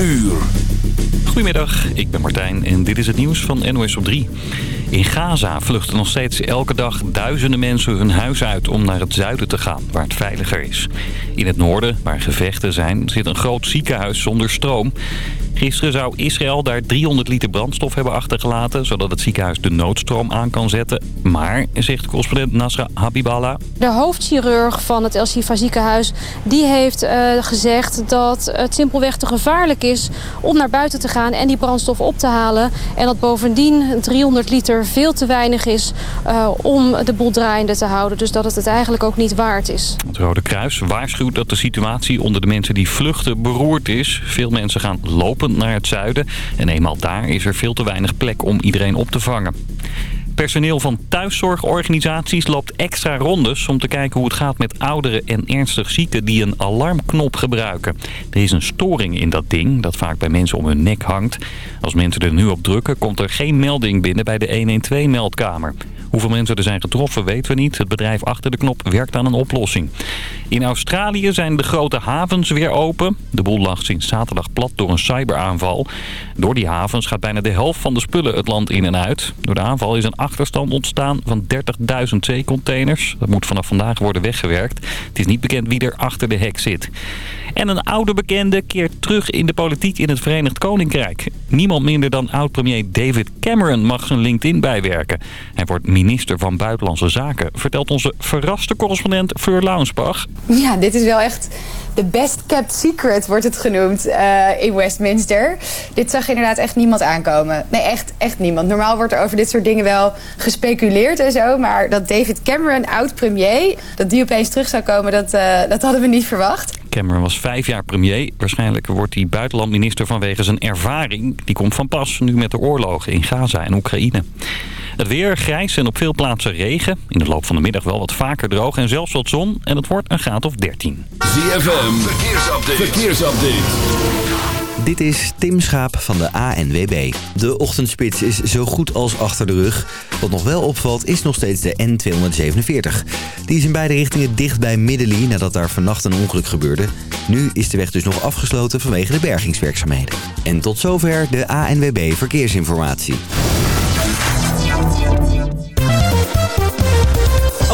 uur. Goedemiddag, ik ben Martijn en dit is het nieuws van NOS op 3. In Gaza vluchten nog steeds elke dag duizenden mensen hun huis uit om naar het zuiden te gaan, waar het veiliger is. In het noorden, waar gevechten zijn, zit een groot ziekenhuis zonder stroom. Gisteren zou Israël daar 300 liter brandstof hebben achtergelaten... zodat het ziekenhuis de noodstroom aan kan zetten. Maar, zegt correspondent Nasra Habiballah... De hoofdchirurg van het El Shifa ziekenhuis die heeft uh, gezegd dat het simpelweg te gevaarlijk is... om naar buiten te gaan en die brandstof op te halen. En dat bovendien 300 liter veel te weinig is uh, om de boel draaiende te houden. Dus dat het het eigenlijk ook niet waard is. Het Rode Kruis waarschuwt dat de situatie onder de mensen die vluchten beroerd is. Veel mensen gaan lopen naar het zuiden. En eenmaal daar is er veel te weinig plek om iedereen op te vangen. Personeel van thuiszorgorganisaties loopt extra rondes om te kijken hoe het gaat met ouderen en ernstig zieken die een alarmknop gebruiken. Er is een storing in dat ding dat vaak bij mensen om hun nek hangt. Als mensen er nu op drukken komt er geen melding binnen bij de 112-meldkamer. Hoeveel mensen er zijn getroffen weten we niet. Het bedrijf achter de knop werkt aan een oplossing. In Australië zijn de grote havens weer open. De boel lag sinds zaterdag plat door een cyberaanval. Door die havens gaat bijna de helft van de spullen het land in en uit. Door de aanval is een achterstand ontstaan van 30.000 zeecontainers. Dat moet vanaf vandaag worden weggewerkt. Het is niet bekend wie er achter de hek zit. En een oude bekende keert terug in de politiek in het Verenigd Koninkrijk. Niemand minder dan oud-premier David Cameron mag zijn LinkedIn bijwerken. Hij wordt minister van Buitenlandse Zaken, vertelt onze verraste correspondent Fleur Launsbach. Ja, dit is wel echt de best kept secret wordt het genoemd uh, in Westminster. Dit zag inderdaad echt niemand aankomen. Nee, echt, echt niemand. Normaal wordt er over dit soort dingen wel gespeculeerd en zo. Maar dat David Cameron, oud-premier, dat die opeens terug zou komen, dat, uh, dat hadden we niet verwacht. Cameron was vijf jaar premier. Waarschijnlijk wordt hij buitenlandminister vanwege zijn ervaring. Die komt van pas nu met de oorlogen in Gaza en Oekraïne. Het weer grijs en op veel plaatsen regen. In de loop van de middag wel wat vaker droog en zelfs wat zon. En het wordt een graad of 13. ZFM, verkeersupdate. verkeersupdate. Dit is Tim Schaap van de ANWB. De ochtendspits is zo goed als achter de rug. Wat nog wel opvalt is nog steeds de N247. Die is in beide richtingen dicht bij Middelie nadat daar vannacht een ongeluk gebeurde. Nu is de weg dus nog afgesloten vanwege de bergingswerkzaamheden. En tot zover de ANWB Verkeersinformatie.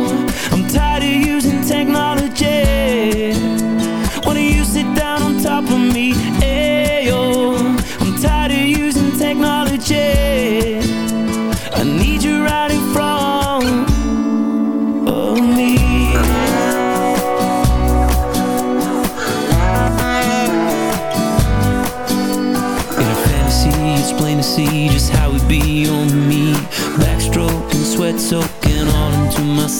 I'm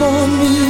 for me.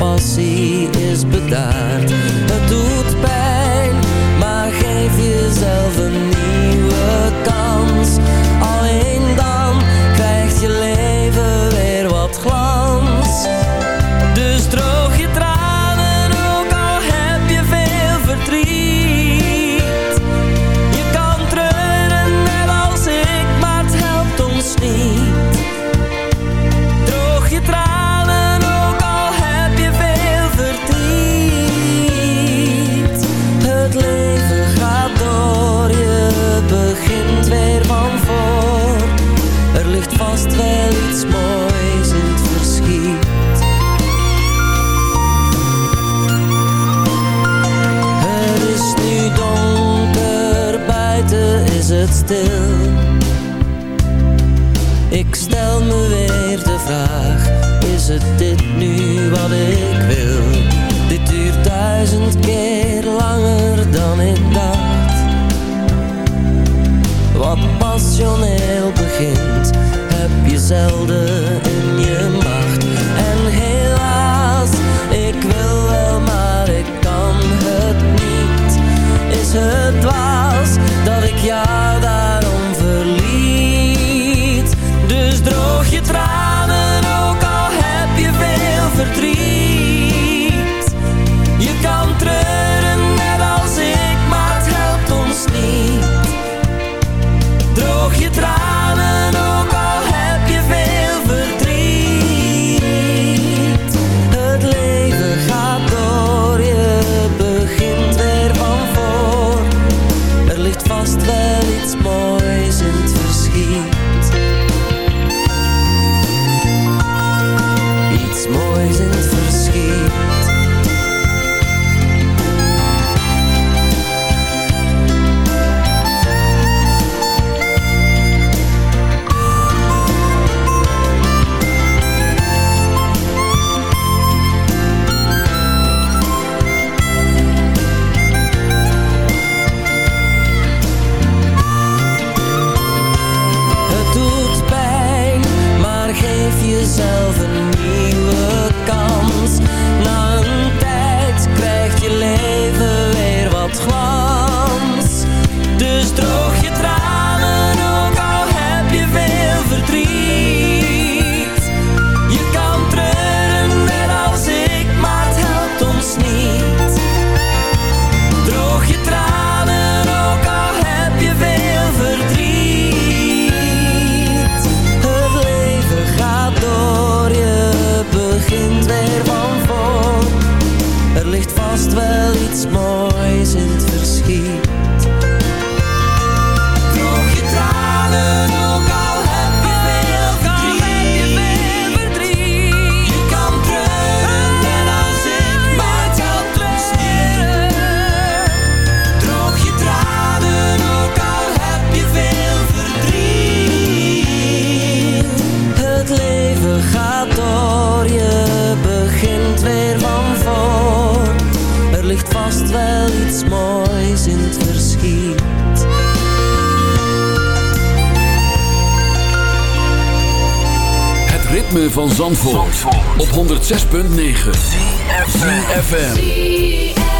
passie is bedaard. Het zelden. 106.9 FM.